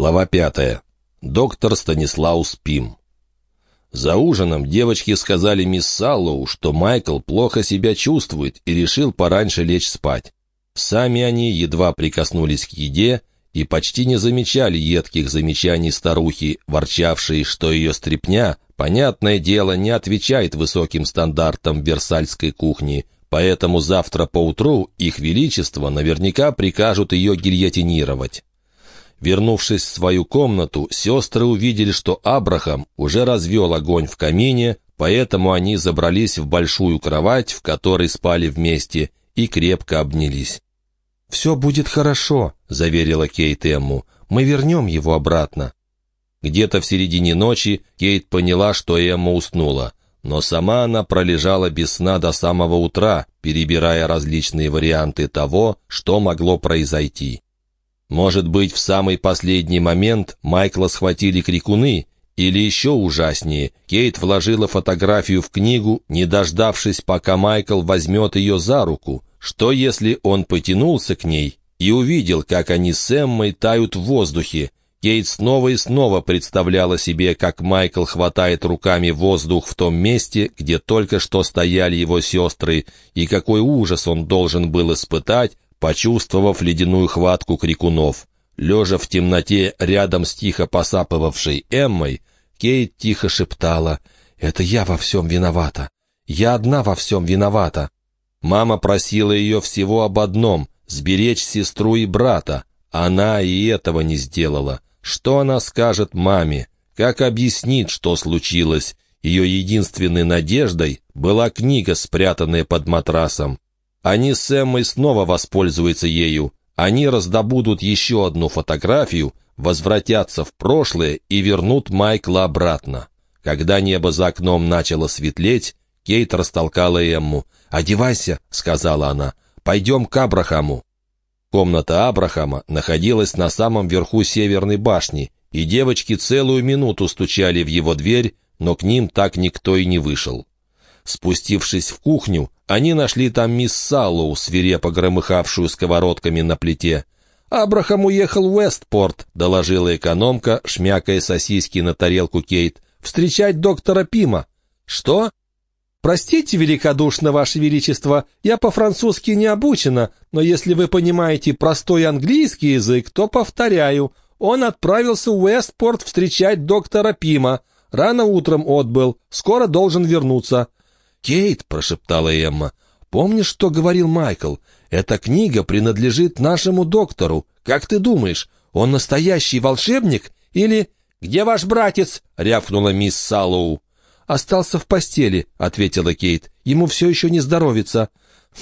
Глава пятая. Доктор Станислаус Пим. За ужином девочки сказали мисс Саллоу, что Майкл плохо себя чувствует и решил пораньше лечь спать. Сами они едва прикоснулись к еде и почти не замечали едких замечаний старухи, ворчавшей, что ее стряпня, понятное дело, не отвечает высоким стандартам версальской кухни, поэтому завтра поутру их величество наверняка прикажут ее гильотинировать. Вернувшись в свою комнату, сестры увидели, что Абрахам уже развел огонь в камине, поэтому они забрались в большую кровать, в которой спали вместе, и крепко обнялись. «Все будет хорошо», — заверила Кейт Эмму. «Мы вернем его обратно». Где-то в середине ночи Кейт поняла, что Эмма уснула, но сама она пролежала без сна до самого утра, перебирая различные варианты того, что могло произойти. Может быть, в самый последний момент Майкла схватили крикуны, или еще ужаснее, Кейт вложила фотографию в книгу, не дождавшись, пока Майкл возьмет ее за руку. Что если он потянулся к ней и увидел, как они с Эммой тают в воздухе? Кейт снова и снова представляла себе, как Майкл хватает руками воздух в том месте, где только что стояли его сестры, и какой ужас он должен был испытать, почувствовав ледяную хватку крикунов. Лежа в темноте рядом с тихо посапывавшей Эммой, Кейт тихо шептала «Это я во всем виновата. Я одна во всем виновата». Мама просила ее всего об одном — сберечь сестру и брата. Она и этого не сделала. Что она скажет маме? Как объяснит, что случилось? Ее единственной надеждой была книга, спрятанная под матрасом. Они с Эммой снова воспользуются ею. Они раздобудут еще одну фотографию, возвратятся в прошлое и вернут Майкла обратно. Когда небо за окном начало светлеть, Кейт растолкала Эмму. «Одевайся», — сказала она, — «пойдем к Абрахаму». Комната Абрахама находилась на самом верху северной башни, и девочки целую минуту стучали в его дверь, но к ним так никто и не вышел. Спустившись в кухню, они нашли там мисс Саллоу, свирепо громыхавшую сковородками на плите. «Абрахам уехал в Уэстпорт», — доложила экономка, шмякая сосиски на тарелку Кейт. «Встречать доктора Пима». «Что?» «Простите великодушно, Ваше Величество, я по-французски не обучена, но если вы понимаете простой английский язык, то повторяю. Он отправился в Уэстпорт встречать доктора Пима. Рано утром отбыл, скоро должен вернуться». «Кейт», — прошептала Эмма, — «помнишь, что говорил Майкл? Эта книга принадлежит нашему доктору. Как ты думаешь, он настоящий волшебник или...» «Где ваш братец?» — рявкнула мисс Саллоу. «Остался в постели», — ответила Кейт. «Ему все еще не здоровится».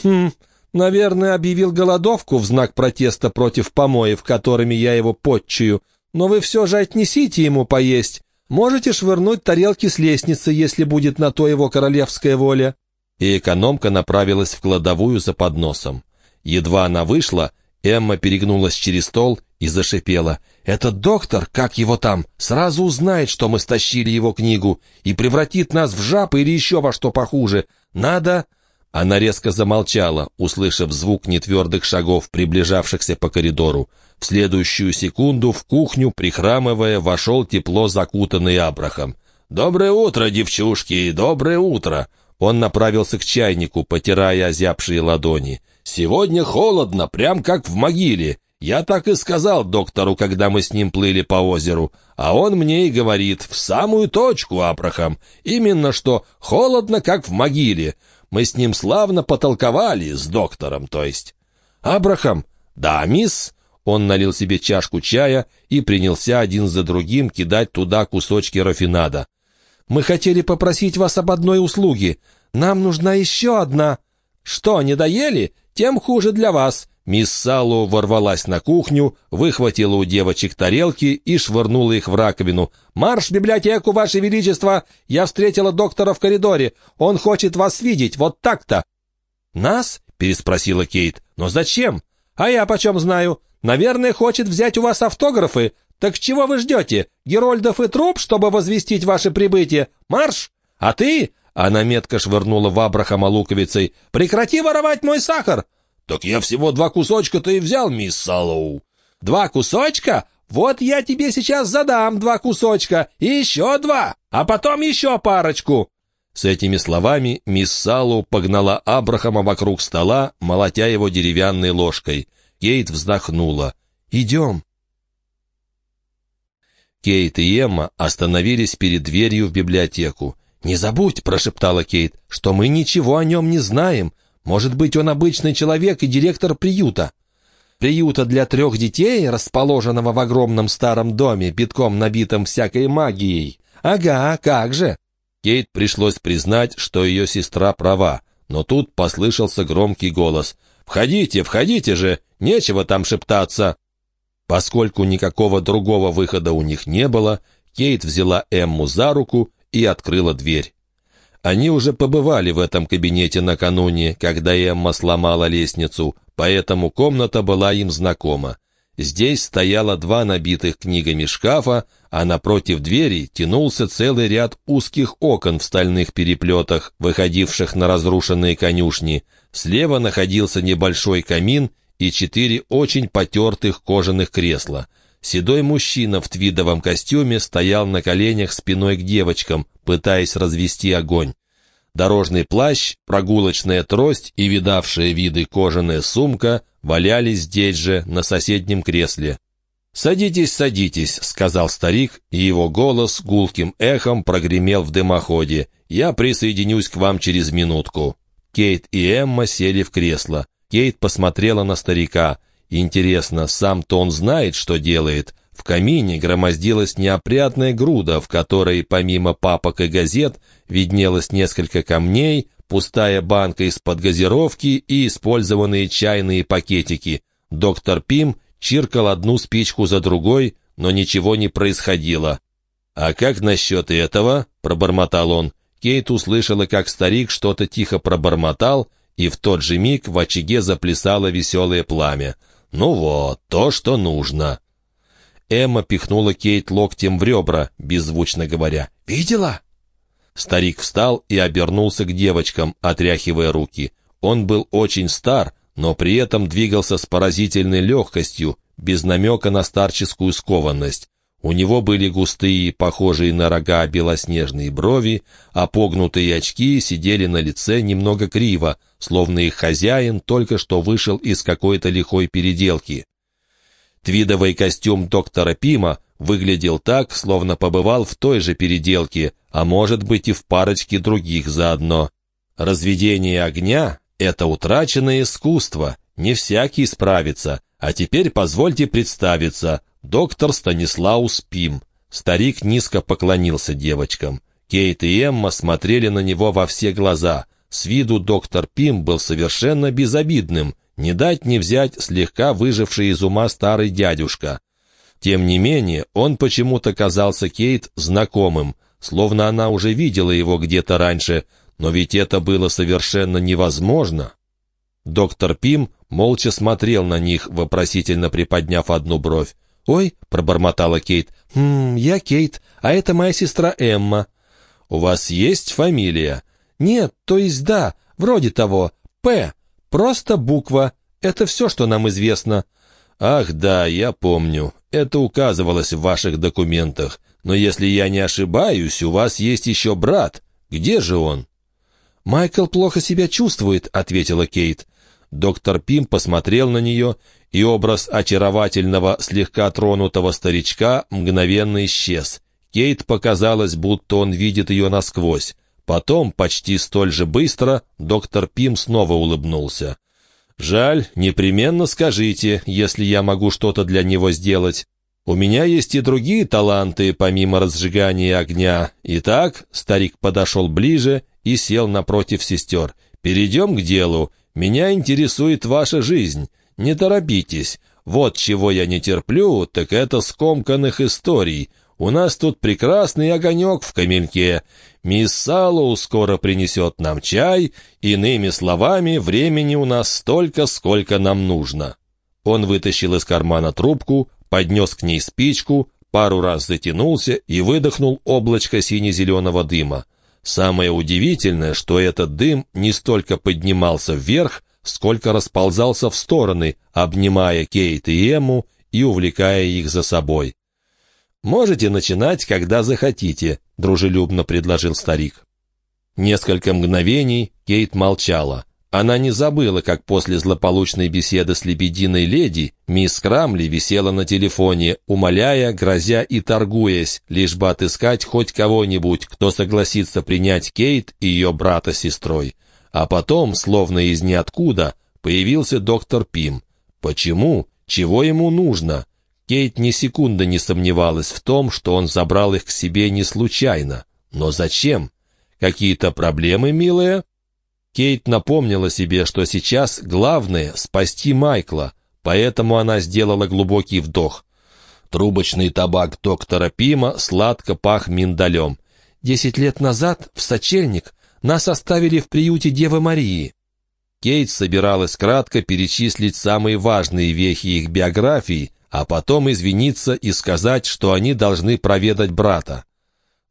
«Хм, наверное, объявил голодовку в знак протеста против помоев, которыми я его подчую. Но вы все же отнесите ему поесть. Можете швырнуть тарелки с лестницы, если будет на то его королевская воля». И экономка направилась в кладовую за подносом. Едва она вышла, Эмма перегнулась через стол и зашипела. «Этот доктор, как его там, сразу узнает, что мы стащили его книгу и превратит нас в жаб или еще во что похуже. Надо...» Она резко замолчала, услышав звук нетвердых шагов, приближавшихся по коридору. В следующую секунду в кухню, прихрамывая, вошел тепло закутанный Абрахам. «Доброе утро, девчушки, доброе утро!» Он направился к чайнику, потирая озябшие ладони. «Сегодня холодно, прям как в могиле. Я так и сказал доктору, когда мы с ним плыли по озеру. А он мне и говорит, в самую точку, Абрахам. Именно что холодно, как в могиле. Мы с ним славно потолковали, с доктором, то есть. Абрахам, да, мисс, он налил себе чашку чая и принялся один за другим кидать туда кусочки рафинада. «Мы хотели попросить вас об одной услуге. Нам нужна еще одна». «Что, не доели? Тем хуже для вас». Мисс Салло ворвалась на кухню, выхватила у девочек тарелки и швырнула их в раковину. «Марш в библиотеку, Ваше Величество! Я встретила доктора в коридоре. Он хочет вас видеть, вот так-то!» «Нас?» — переспросила Кейт. «Но зачем?» «А я почем знаю? Наверное, хочет взять у вас автографы. Так чего вы ждете? Герольдов и труп, чтобы возвестить ваше прибытие? Марш! А ты...» Она метко швырнула в Абрахама луковицей. «Прекрати воровать мой сахар!» «Так я всего два кусочка-то и взял, мисс Саллоу». «Два кусочка? Вот я тебе сейчас задам два кусочка, и еще два, а потом еще парочку». С этими словами мисс Салу погнала Абрахама вокруг стола, молотя его деревянной ложкой. Кейт вздохнула. «Идем». Кейт и Эмма остановились перед дверью в библиотеку. «Не забудь», — прошептала Кейт, — «что мы ничего о нем не знаем. Может быть, он обычный человек и директор приюта». «Приюта для трех детей, расположенного в огромном старом доме, битком набитом всякой магией? Ага, как же!» Кейт пришлось признать, что ее сестра права, но тут послышался громкий голос. «Входите, входите же! Нечего там шептаться!» Поскольку никакого другого выхода у них не было, Кейт взяла Эмму за руку и открыла дверь. Они уже побывали в этом кабинете накануне, когда Эмма сломала лестницу, поэтому комната была им знакома. Здесь стояло два набитых книгами шкафа, а напротив двери тянулся целый ряд узких окон в стальных переплетах, выходивших на разрушенные конюшни. Слева находился небольшой камин и четыре очень потертых кожаных кресла. Седой мужчина в твидовом костюме стоял на коленях спиной к девочкам, пытаясь развести огонь. Дорожный плащ, прогулочная трость и видавшая виды кожаная сумка валялись здесь же, на соседнем кресле. «Садитесь, садитесь», — сказал старик, и его голос гулким эхом прогремел в дымоходе. «Я присоединюсь к вам через минутку». Кейт и Эмма сели в кресло. Кейт посмотрела на старика. Интересно, сам-то он знает, что делает. В камине громоздилась неопрятная груда, в которой, помимо папок и газет, виднелось несколько камней, пустая банка из-под газировки и использованные чайные пакетики. Доктор Пим чиркал одну спичку за другой, но ничего не происходило. «А как насчет этого?» — пробормотал он. Кейт услышала, как старик что-то тихо пробормотал, и в тот же миг в очаге заплясало веселое пламя. «Ну вот, то, что нужно». Эмма пихнула Кейт локтем в ребра, беззвучно говоря. «Видела?» Старик встал и обернулся к девочкам, отряхивая руки. Он был очень стар, но при этом двигался с поразительной легкостью, без намека на старческую скованность. У него были густые, похожие на рога белоснежные брови, а погнутые очки сидели на лице немного криво, словно их хозяин только что вышел из какой-то лихой переделки. Твидовый костюм доктора Пима выглядел так, словно побывал в той же переделке, а может быть и в парочке других заодно. Разведение огня — это утраченное искусство, не всякий справится, а теперь позвольте представиться, доктор Станислаус Пим. Старик низко поклонился девочкам. Кейт и Эмма смотрели на него во все глаза. С виду доктор Пим был совершенно безобидным, не дать не взять слегка выживший из ума старый дядюшка. Тем не менее, он почему-то казался Кейт знакомым, словно она уже видела его где-то раньше, но ведь это было совершенно невозможно. Доктор Пим молча смотрел на них, вопросительно приподняв одну бровь. «Ой», — пробормотала Кейт, «Хм, я Кейт, а это моя сестра Эмма». «У вас есть фамилия?» «Нет, то есть да, вроде того. П. Просто буква. Это все, что нам известно». «Ах да, я помню. Это указывалось в ваших документах. Но если я не ошибаюсь, у вас есть еще брат. Где же он?» «Майкл плохо себя чувствует», — ответила Кейт. Доктор Пим посмотрел на нее, и образ очаровательного, слегка тронутого старичка мгновенно исчез. Кейт показалось, будто он видит ее насквозь. Потом, почти столь же быстро, доктор Пим снова улыбнулся. «Жаль, непременно скажите, если я могу что-то для него сделать. У меня есть и другие таланты, помимо разжигания огня. Итак, старик подошел ближе и сел напротив сестер. Перейдем к делу. Меня интересует ваша жизнь. Не торопитесь. Вот чего я не терплю, так это скомканных историй. У нас тут прекрасный огонек в камельке. Мисс Салоу скоро принесет нам чай. Иными словами, времени у нас столько, сколько нам нужно». Он вытащил из кармана трубку, поднес к ней спичку, пару раз затянулся и выдохнул облачко сине-зеленого дыма. Самое удивительное, что этот дым не столько поднимался вверх, сколько расползался в стороны, обнимая Кейт и Эму и увлекая их за собой. «Можете начинать, когда захотите», — дружелюбно предложил старик. Несколько мгновений Кейт молчала. Она не забыла, как после злополучной беседы с лебединой леди мисс Крамли висела на телефоне, умоляя, грозя и торгуясь, лишь бы отыскать хоть кого-нибудь, кто согласится принять Кейт и ее брата сестрой. А потом, словно из ниоткуда, появился доктор Пим. Почему? Чего ему нужно? Кейт ни секунды не сомневалась в том, что он забрал их к себе не случайно. Но зачем? Какие-то проблемы, милая? Кейт напомнила себе, что сейчас главное — спасти Майкла, поэтому она сделала глубокий вдох. Трубочный табак доктора Пима сладко пах миндалем. «Десять лет назад, в сочельник, нас оставили в приюте Девы Марии». Кейт собиралась кратко перечислить самые важные вехи их биографии, а потом извиниться и сказать, что они должны проведать брата.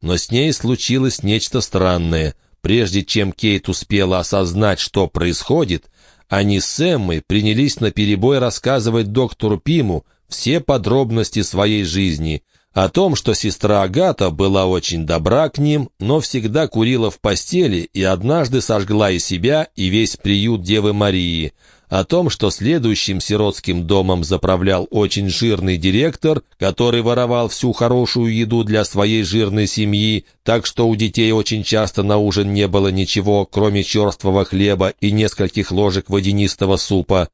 Но с ней случилось нечто странное — Прежде чем Кейт успела осознать, что происходит, они с Эммой принялись наперебой рассказывать доктору Пиму все подробности своей жизни, о том, что сестра Агата была очень добра к ним, но всегда курила в постели и однажды сожгла и себя, и весь приют Девы Марии, о том, что следующим сиротским домом заправлял очень жирный директор, который воровал всю хорошую еду для своей жирной семьи, так что у детей очень часто на ужин не было ничего, кроме черствого хлеба и нескольких ложек водянистого супа.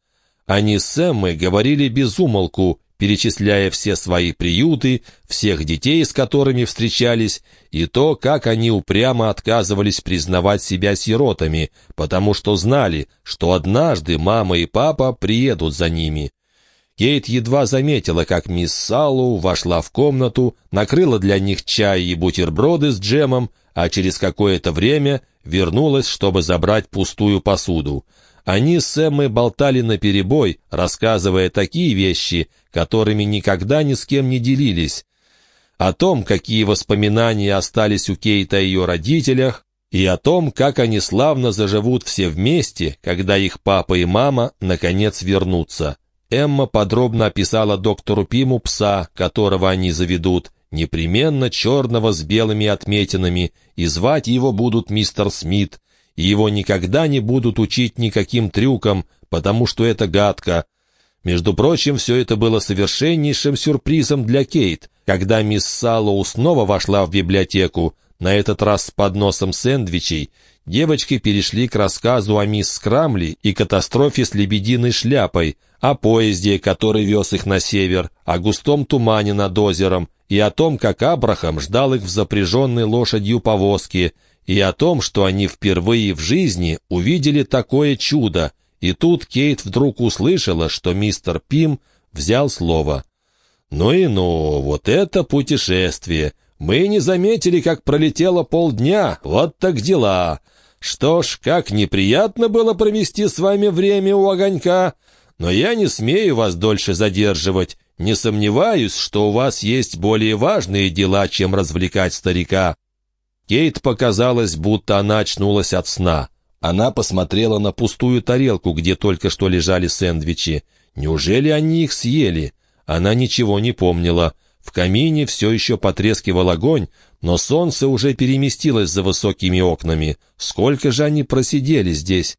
Они с Эммой говорили без умолку, перечисляя все свои приюты, всех детей, с которыми встречались, и то, как они упрямо отказывались признавать себя сиротами, потому что знали, что однажды мама и папа приедут за ними. Кейт едва заметила, как мисс Саллоу вошла в комнату, накрыла для них чай и бутерброды с джемом, а через какое-то время вернулась, чтобы забрать пустую посуду. Они с Эммой болтали наперебой, рассказывая такие вещи, которыми никогда ни с кем не делились. О том, какие воспоминания остались у Кейта о ее родителях, и о том, как они славно заживут все вместе, когда их папа и мама наконец вернутся. Эмма подробно описала доктору Пиму пса, которого они заведут, непременно черного с белыми отметинами, и звать его будут мистер Смит, и его никогда не будут учить никаким трюкам, потому что это гадко. Между прочим, все это было совершеннейшим сюрпризом для Кейт, когда мисс Саллоу снова вошла в библиотеку, на этот раз с подносом сэндвичей, девочки перешли к рассказу о мисс Скрамли и катастрофе с лебединой шляпой, о поезде, который вез их на север, о густом тумане над озером и о том, как Абрахам ждал их в запряженной лошадью повозке, и о том, что они впервые в жизни увидели такое чудо, и тут Кейт вдруг услышала, что мистер Пим взял слово. «Ну и ну, вот это путешествие! Мы не заметили, как пролетело полдня, вот так дела! Что ж, как неприятно было провести с вами время у огонька, но я не смею вас дольше задерживать, не сомневаюсь, что у вас есть более важные дела, чем развлекать старика». Кейт показалось, будто она очнулась от сна. Она посмотрела на пустую тарелку, где только что лежали сэндвичи. Неужели они их съели? Она ничего не помнила. В камине все еще потрескивал огонь, но солнце уже переместилось за высокими окнами. Сколько же они просидели здесь?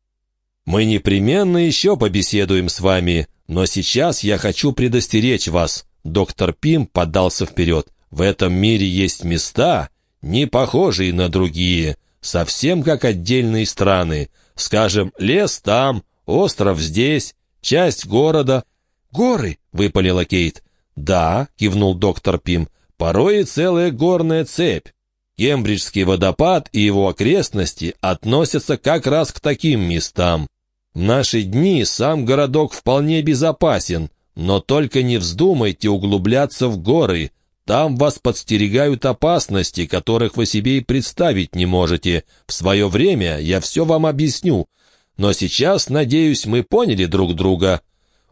«Мы непременно еще побеседуем с вами, но сейчас я хочу предостеречь вас». Доктор Пим подался вперед. «В этом мире есть места, не похожие на другие, совсем как отдельные страны. Скажем, лес там, остров здесь, часть города. «Горы!» — выпалила Кейт. «Да», — кивнул доктор Пим, — «порой и целая горная цепь. Кембриджский водопад и его окрестности относятся как раз к таким местам. В наши дни сам городок вполне безопасен, но только не вздумайте углубляться в горы, там вас подстерегают опасности, которых вы себе и представить не можете. В свое время я все вам объясню. Но сейчас, надеюсь, мы поняли друг друга».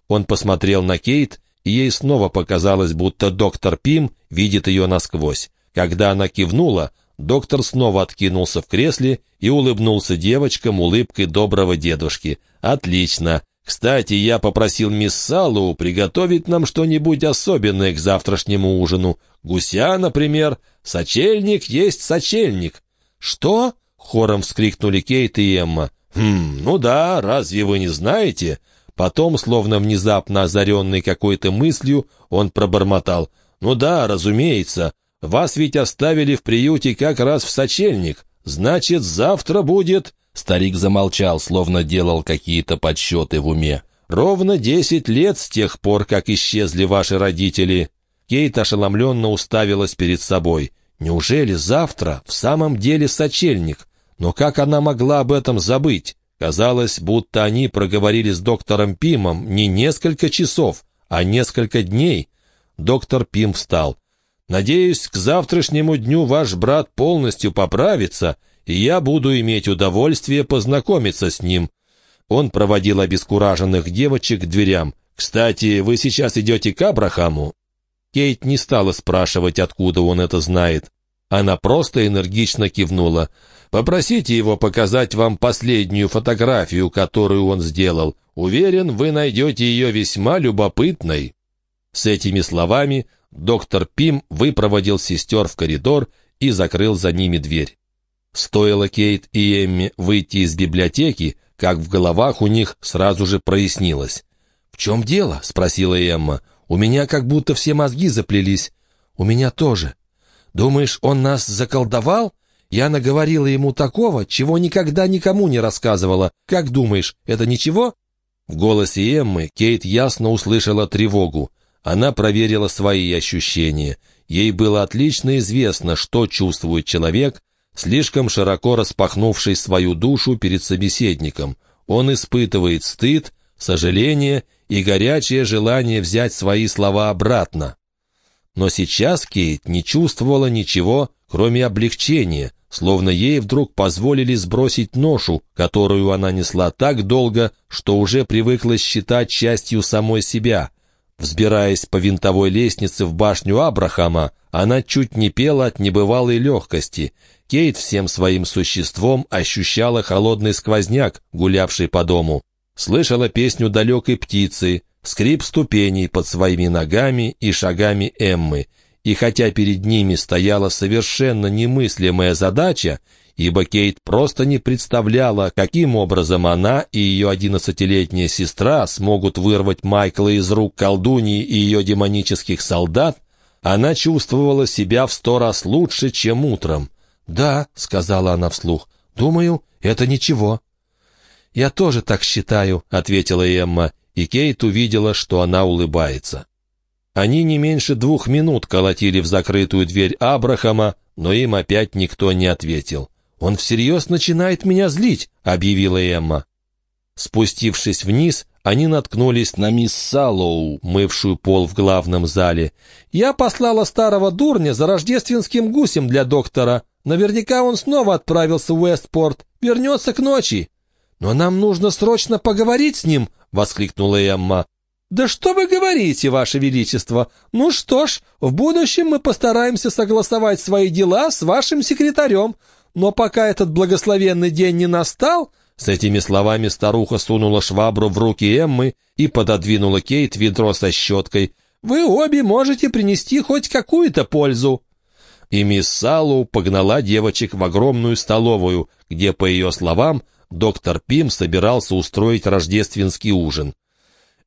Он посмотрел на Кейт, и ей снова показалось, будто доктор Пим видит ее насквозь. Когда она кивнула, доктор снова откинулся в кресле и улыбнулся девочкам улыбкой доброго дедушки. «Отлично! Кстати, я попросил мисс Салу приготовить нам что-нибудь особенное к завтрашнему ужину. Гуся, например. Сочельник есть сочельник». «Что?» — хором вскрикнули Кейт и Эмма. «Хм, ну да, разве вы не знаете?» Потом, словно внезапно озаренный какой-то мыслью, он пробормотал. «Ну да, разумеется. Вас ведь оставили в приюте как раз в сочельник. Значит, завтра будет...» Старик замолчал, словно делал какие-то подсчеты в уме. «Ровно десять лет с тех пор, как исчезли ваши родители». Кейт ошеломленно уставилась перед собой. «Неужели завтра в самом деле сочельник? Но как она могла об этом забыть?» Казалось, будто они проговорили с доктором Пимом не несколько часов, а несколько дней. Доктор Пим встал. «Надеюсь, к завтрашнему дню ваш брат полностью поправится, и я буду иметь удовольствие познакомиться с ним». Он проводил обескураженных девочек к дверям. «Кстати, вы сейчас идете к Абрахаму?» Кейт не стала спрашивать, откуда он это знает. Она просто энергично кивнула. Попросите его показать вам последнюю фотографию, которую он сделал. Уверен, вы найдете ее весьма любопытной». С этими словами доктор Пим выпроводил сестер в коридор и закрыл за ними дверь. Стоило Кейт и Эмми выйти из библиотеки, как в головах у них сразу же прояснилось. «В чем дело?» — спросила Эмма. «У меня как будто все мозги заплелись. У меня тоже. Думаешь, он нас заколдовал?» Я наговорила ему такого, чего никогда никому не рассказывала. Как думаешь, это ничего?» В голосе Эммы Кейт ясно услышала тревогу. Она проверила свои ощущения. Ей было отлично известно, что чувствует человек, слишком широко распахнувший свою душу перед собеседником. Он испытывает стыд, сожаление и горячее желание взять свои слова обратно. Но сейчас Кейт не чувствовала ничего, кроме облегчения, словно ей вдруг позволили сбросить ношу, которую она несла так долго, что уже привыкла считать частью самой себя. Взбираясь по винтовой лестнице в башню Абрахама, она чуть не пела от небывалой легкости. Кейт всем своим существом ощущала холодный сквозняк, гулявший по дому. Слышала песню далекой птицы, скрип ступеней под своими ногами и шагами Эммы — и хотя перед ними стояла совершенно немыслимая задача, ибо Кейт просто не представляла, каким образом она и ее одиннадцатилетняя сестра смогут вырвать Майкла из рук колдуньи и ее демонических солдат, она чувствовала себя в сто раз лучше, чем утром. «Да», — сказала она вслух, — «думаю, это ничего». «Я тоже так считаю», — ответила Эмма, и Кейт увидела, что она улыбается. Они не меньше двух минут колотили в закрытую дверь Абрахама, но им опять никто не ответил. «Он всерьез начинает меня злить», — объявила Эмма. Спустившись вниз, они наткнулись на мисс Саллоу, мывшую пол в главном зале. «Я послала старого дурня за рождественским гусем для доктора. Наверняка он снова отправился в Уэстпорт. Вернется к ночи». «Но нам нужно срочно поговорить с ним», — воскликнула Эмма. «Да что вы говорите, Ваше Величество? Ну что ж, в будущем мы постараемся согласовать свои дела с вашим секретарем. Но пока этот благословенный день не настал...» С этими словами старуха сунула швабру в руки Эммы и пододвинула Кейт ведро со щеткой. «Вы обе можете принести хоть какую-то пользу». И мисс Салу погнала девочек в огромную столовую, где, по ее словам, доктор Пим собирался устроить рождественский ужин.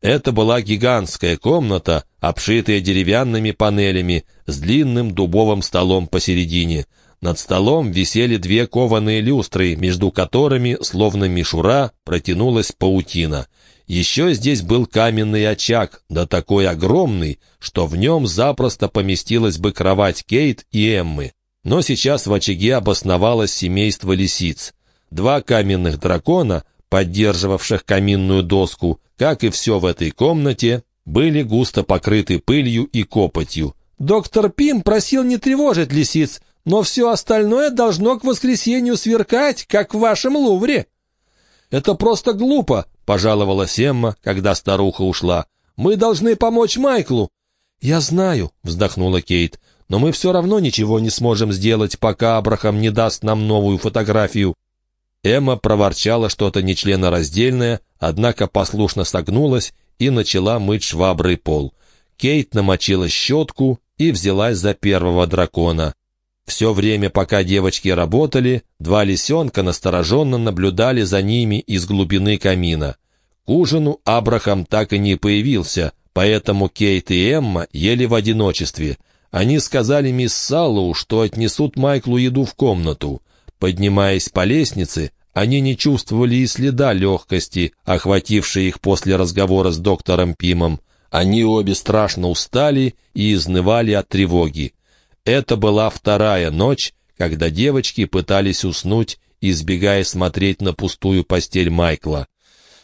Это была гигантская комната, обшитая деревянными панелями, с длинным дубовым столом посередине. Над столом висели две кованые люстры, между которыми, словно мишура, протянулась паутина. Еще здесь был каменный очаг, да такой огромный, что в нем запросто поместилась бы кровать Кейт и Эммы. Но сейчас в очаге обосновалось семейство лисиц. Два каменных дракона, поддерживавших каминную доску, как и все в этой комнате, были густо покрыты пылью и копотью. «Доктор Пим просил не тревожить лисиц, но все остальное должно к воскресенью сверкать, как в вашем Лувре». «Это просто глупо», — пожаловалась Эмма, когда старуха ушла. «Мы должны помочь Майклу». «Я знаю», — вздохнула Кейт, «но мы все равно ничего не сможем сделать, пока Абрахам не даст нам новую фотографию». Эмма проворчала что-то нечленораздельное, однако послушно согнулась и начала мыть шваброй пол. Кейт намочила щетку и взялась за первого дракона. Все время, пока девочки работали, два лисенка настороженно наблюдали за ними из глубины камина. К ужину Абрахам так и не появился, поэтому Кейт и Эмма ели в одиночестве. Они сказали мисс Саллоу, что отнесут Майклу еду в комнату. Поднимаясь по лестнице, они не чувствовали и следа легкости, охватившей их после разговора с доктором Пимом. Они обе страшно устали и изнывали от тревоги. Это была вторая ночь, когда девочки пытались уснуть, избегая смотреть на пустую постель Майкла.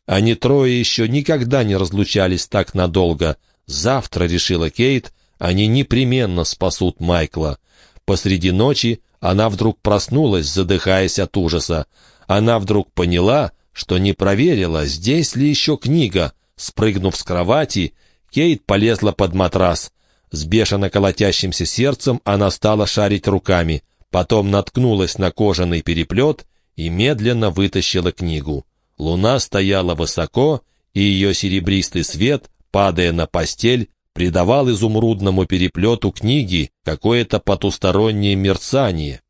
Они трое еще никогда не разлучались так надолго. Завтра, решила Кейт, они непременно спасут Майкла. Посреди ночи она вдруг проснулась, задыхаясь от ужаса. Она вдруг поняла, что не проверила, здесь ли еще книга. Спрыгнув с кровати, Кейт полезла под матрас. С бешено колотящимся сердцем она стала шарить руками, потом наткнулась на кожаный переплет и медленно вытащила книгу. Луна стояла высоко, и ее серебристый свет, падая на постель, придавал изумрудному переплету книги какое-то потустороннее мерцание.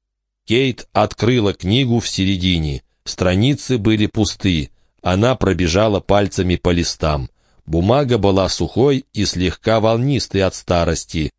Кейт открыла книгу в середине. Страницы были пусты. Она пробежала пальцами по листам. Бумага была сухой и слегка волнистой от старости.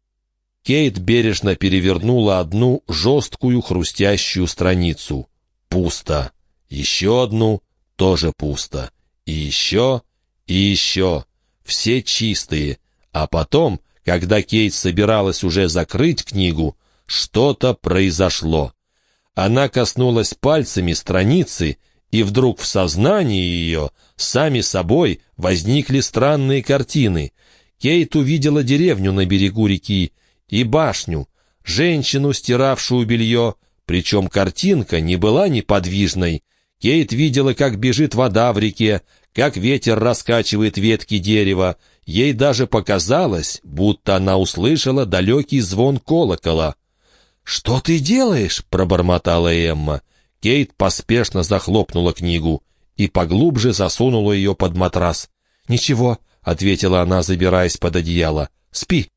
Кейт бережно перевернула одну жесткую хрустящую страницу. Пусто. Еще одну. Тоже пусто. И еще, и еще. Все чистые. А потом, когда Кейт собиралась уже закрыть книгу, что-то произошло. Она коснулась пальцами страницы, и вдруг в сознании ее сами собой возникли странные картины. Кейт увидела деревню на берегу реки и башню, женщину, стиравшую белье, причем картинка не была неподвижной. Кейт видела, как бежит вода в реке, как ветер раскачивает ветки дерева. Ей даже показалось, будто она услышала далекий звон колокола. «Что ты делаешь?» — пробормотала Эмма. Кейт поспешно захлопнула книгу и поглубже засунула ее под матрас. «Ничего», — ответила она, забираясь под одеяло. «Спи».